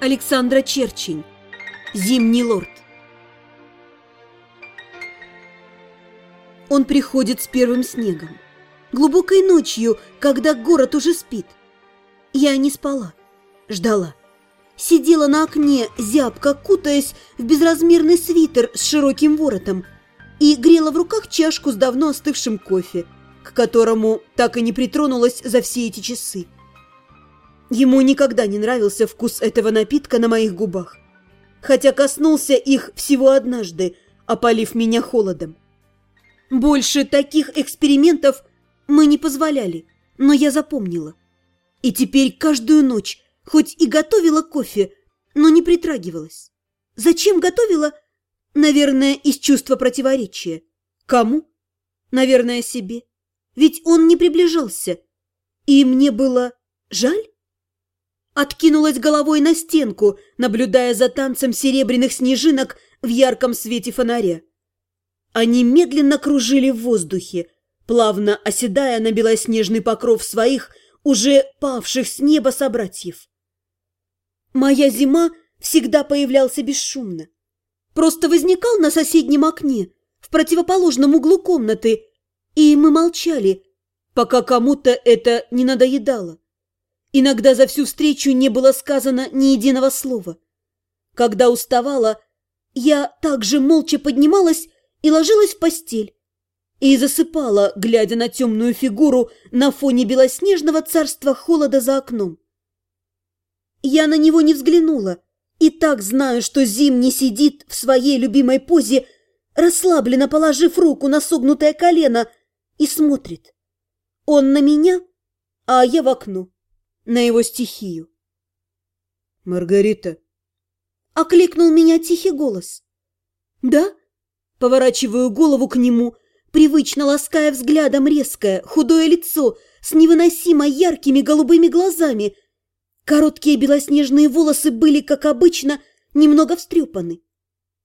Александра Черчень. Зимний лорд. Он приходит с первым снегом. Глубокой ночью, когда город уже спит. Я не спала, ждала. Сидела на окне, зябко кутаясь в безразмерный свитер с широким воротом и грела в руках чашку с давно остывшим кофе, к которому так и не притронулась за все эти часы. Ему никогда не нравился вкус этого напитка на моих губах, хотя коснулся их всего однажды, опалив меня холодом. Больше таких экспериментов мы не позволяли, но я запомнила. И теперь каждую ночь, хоть и готовила кофе, но не притрагивалась. Зачем готовила? Наверное, из чувства противоречия. Кому? Наверное, себе. Ведь он не приближался. И мне было жаль? Откинулась головой на стенку, наблюдая за танцем серебряных снежинок в ярком свете фонаря. Они медленно кружили в воздухе, плавно оседая на белоснежный покров своих, уже павших с неба собратьев. Моя зима всегда появлялся бесшумно. Просто возникал на соседнем окне, в противоположном углу комнаты, и мы молчали, пока кому-то это не надоедало. Иногда за всю встречу не было сказано ни единого слова. Когда уставала, я также молча поднималась и ложилась в постель. И засыпала, глядя на темную фигуру на фоне белоснежного царства холода за окном. Я на него не взглянула, и так знаю, что Зим не сидит в своей любимой позе, расслабленно положив руку на согнутое колено, и смотрит. Он на меня, а я в окно на его стихию. «Маргарита!» — окликнул меня тихий голос. «Да?» — поворачиваю голову к нему, привычно лаская взглядом резкое, худое лицо с невыносимо яркими голубыми глазами. Короткие белоснежные волосы были, как обычно, немного встрепаны.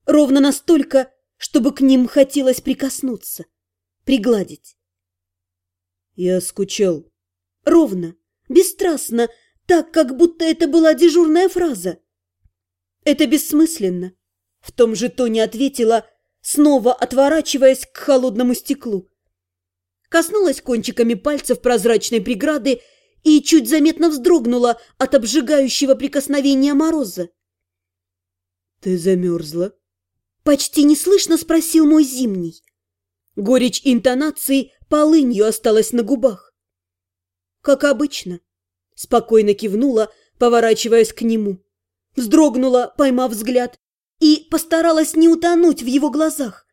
Ровно настолько, чтобы к ним хотелось прикоснуться, пригладить. «Я скучал». Ровно, бесстрастно, так, как будто это была дежурная фраза. Это бессмысленно. В том же тоне ответила, снова отворачиваясь к холодному стеклу. Коснулась кончиками пальцев прозрачной преграды и чуть заметно вздрогнула от обжигающего прикосновения мороза. «Ты замерзла?» Почти неслышно спросил мой зимний. Горечь интонации полынью осталась на губах как обычно. Спокойно кивнула, поворачиваясь к нему. Вздрогнула, поймав взгляд, и постаралась не утонуть в его глазах.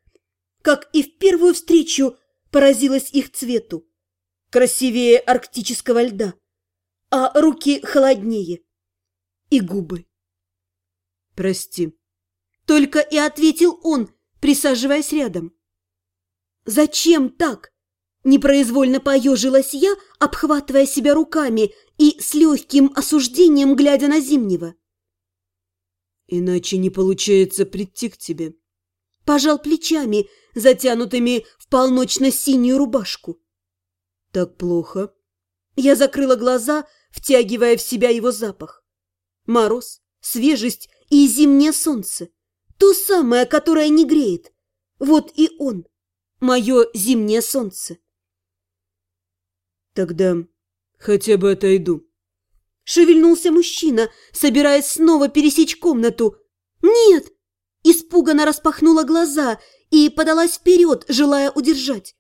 Как и в первую встречу поразилась их цвету. Красивее арктического льда, а руки холоднее. И губы. «Прости», — только и ответил он, присаживаясь рядом. «Зачем так?» Непроизвольно поежилась я, обхватывая себя руками и с легким осуждением глядя на Зимнего. «Иначе не получается прийти к тебе». Пожал плечами, затянутыми в полночно-синюю рубашку. «Так плохо». Я закрыла глаза, втягивая в себя его запах. Мороз, свежесть и зимнее солнце. То самое, которое не греет. Вот и он, мое зимнее солнце. Тогда хотя бы отойду. Шевельнулся мужчина, собираясь снова пересечь комнату. «Нет!» Испуганно распахнула глаза и подалась вперед, желая удержать.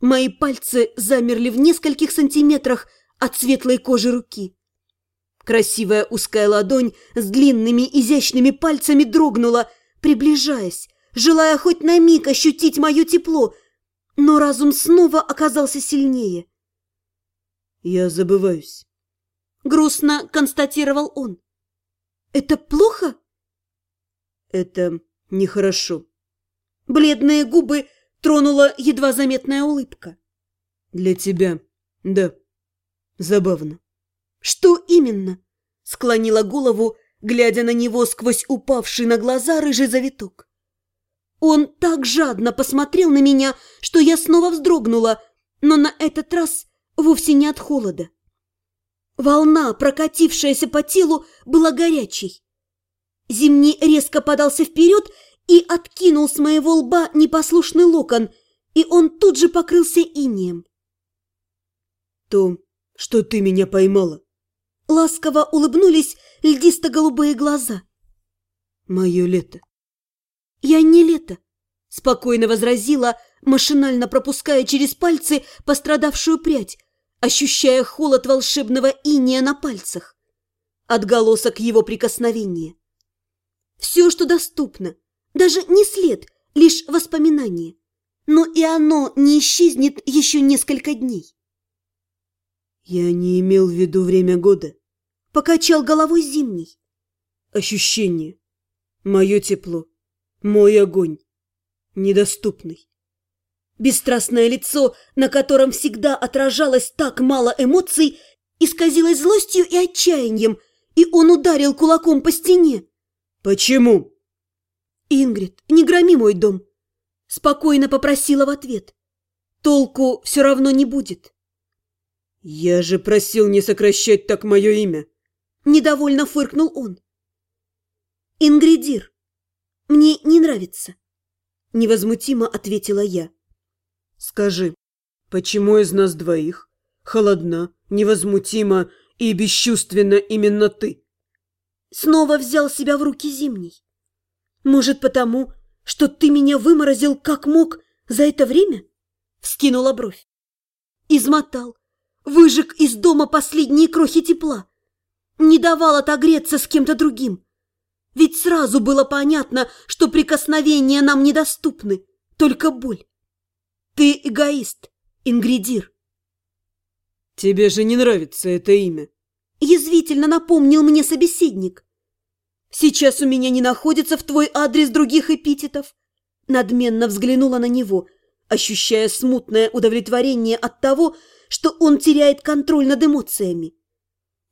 Мои пальцы замерли в нескольких сантиметрах от светлой кожи руки. Красивая узкая ладонь с длинными изящными пальцами дрогнула, приближаясь, желая хоть на миг ощутить мое тепло, но разум снова оказался сильнее. Я забываюсь. Грустно констатировал он. Это плохо? Это нехорошо. Бледные губы тронула едва заметная улыбка. Для тебя, да. Забавно. Что именно? Склонила голову, глядя на него сквозь упавший на глаза рыжий завиток. Он так жадно посмотрел на меня, что я снова вздрогнула, но на этот раз вовсе не от холода. Волна, прокатившаяся по телу, была горячей. Зимний резко подался вперед и откинул с моего лба непослушный локон, и он тут же покрылся инеем. То, что ты меня поймала. Ласково улыбнулись льдисто-голубые глаза. Мое лето. Я не лето, спокойно возразила, машинально пропуская через пальцы пострадавшую прядь, ощущая холод волшебного иния на пальцах. Отголосок его прикосновения. Все, что доступно, даже не след, лишь воспоминание. Но и оно не исчезнет еще несколько дней. Я не имел в виду время года. Покачал головой зимний. Ощущение. Мое тепло. Мой огонь. Недоступный. Бесстрастное лицо, на котором всегда отражалось так мало эмоций, исказилось злостью и отчаянием, и он ударил кулаком по стене. «Почему?» «Ингрид, не громи мой дом!» Спокойно попросила в ответ. «Толку все равно не будет». «Я же просил не сокращать так мое имя!» Недовольно фыркнул он. «Ингридир, мне не нравится», — невозмутимо ответила я. «Скажи, почему из нас двоих холодна, невозмутима и бесчувственна именно ты?» Снова взял себя в руки Зимний. «Может, потому, что ты меня выморозил как мог за это время?» Вскинула бровь. Измотал, Выжег из дома последние крохи тепла. Не давал отогреться с кем-то другим. Ведь сразу было понятно, что прикосновения нам недоступны, только боль. Ты эгоист, Ингридир. Тебе же не нравится это имя. Язвительно напомнил мне собеседник. Сейчас у меня не находится в твой адрес других эпитетов. Надменно взглянула на него, ощущая смутное удовлетворение от того, что он теряет контроль над эмоциями?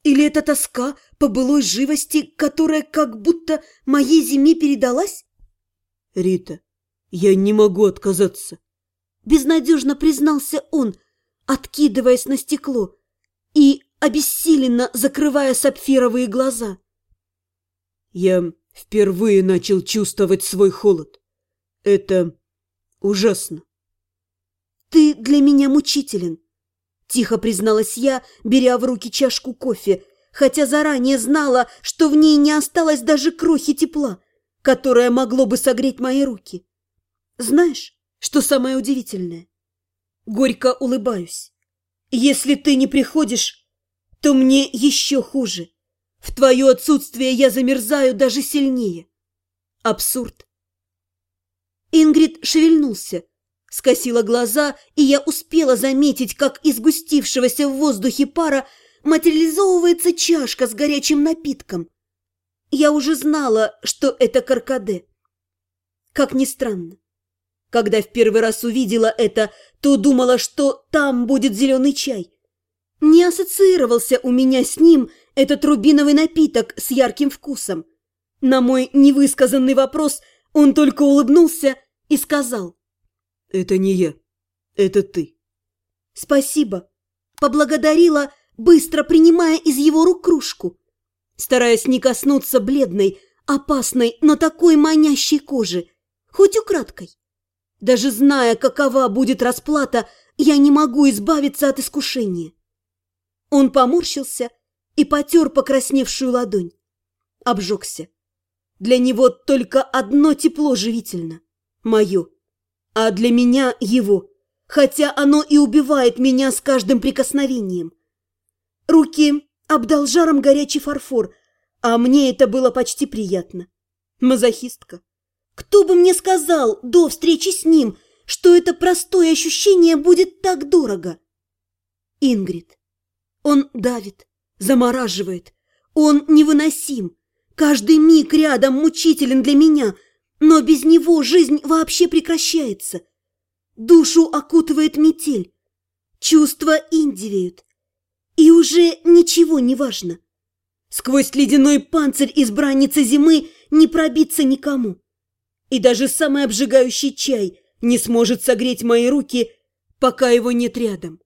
Или это тоска по былой живости, которая как будто моей зиме передалась? Рита, я не могу отказаться. Безнадежно признался он, откидываясь на стекло и обессиленно закрывая сапфировые глаза. Я впервые начал чувствовать свой холод. Это ужасно. Ты для меня мучителен. Тихо призналась я, беря в руки чашку кофе, хотя заранее знала, что в ней не осталось даже крохи тепла, которое могло бы согреть мои руки. Знаешь, что самое удивительное? Горько улыбаюсь. Если ты не приходишь, то мне еще хуже. В твое отсутствие я замерзаю даже сильнее. Абсурд. Ингрид шевельнулся, скосила глаза, и я успела заметить, как из густившегося в воздухе пара материализовывается чашка с горячим напитком. Я уже знала, что это каркаде. Как ни странно. Когда в первый раз увидела это, то думала, что там будет зеленый чай. Не ассоциировался у меня с ним этот рубиновый напиток с ярким вкусом. На мой невысказанный вопрос он только улыбнулся и сказал – это не я. Это ты. Спасибо. Поблагодарила, быстро принимая из его рук кружку. Стараясь не коснуться бледной, опасной, но такой манящей кожи, хоть украдкой. Даже зная, какова будет расплата, я не могу избавиться от искушения. Он поморщился и потер покрасневшую ладонь. Обжегся. Для него только одно тепло живительно. Мое а для меня его, хотя оно и убивает меня с каждым прикосновением. Руки обдал жаром горячий фарфор, а мне это было почти приятно. Мазохистка. Кто бы мне сказал до встречи с ним, что это простое ощущение будет так дорого? Ингрид. Он давит, замораживает. Он невыносим. Каждый миг рядом мучителен для меня – но без него жизнь вообще прекращается. Душу окутывает метель, чувства индивеют, и уже ничего не важно. Сквозь ледяной панцирь избранницы зимы не пробиться никому. И даже самый обжигающий чай не сможет согреть мои руки, пока его нет рядом.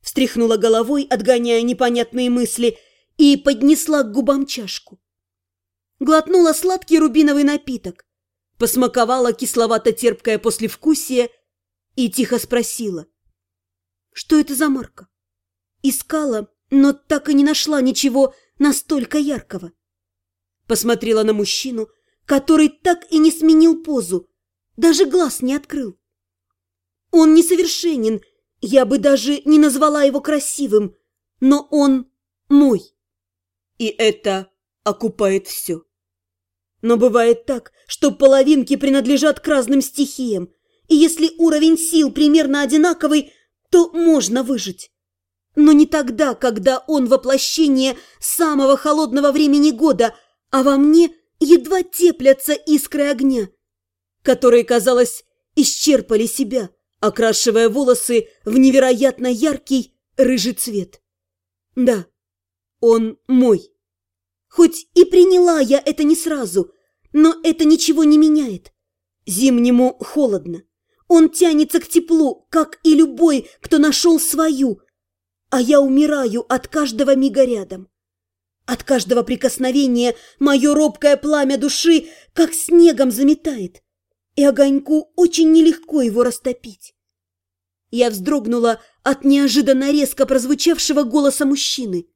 Встряхнула головой, отгоняя непонятные мысли, и поднесла к губам чашку. Глотнула сладкий рубиновый напиток, посмаковала кисловато-терпкое послевкусие и тихо спросила. Что это за марка? Искала, но так и не нашла ничего настолько яркого. Посмотрела на мужчину, который так и не сменил позу, даже глаз не открыл. Он несовершенен, я бы даже не назвала его красивым, но он мой. И это окупает все. Но бывает так, что половинки принадлежат к разным стихиям, и если уровень сил примерно одинаковый, то можно выжить. Но не тогда, когда он воплощение самого холодного времени года, а во мне едва теплятся искры огня, которые, казалось, исчерпали себя, окрашивая волосы в невероятно яркий рыжий цвет. Да, он мой. Хоть и приняла я это не сразу, но это ничего не меняет. Зимнему холодно. Он тянется к теплу, как и любой, кто нашел свою, а я умираю от каждого мига рядом. От каждого прикосновения мое робкое пламя души как снегом заметает, и огоньку очень нелегко его растопить. Я вздрогнула от неожиданно резко прозвучавшего голоса мужчины.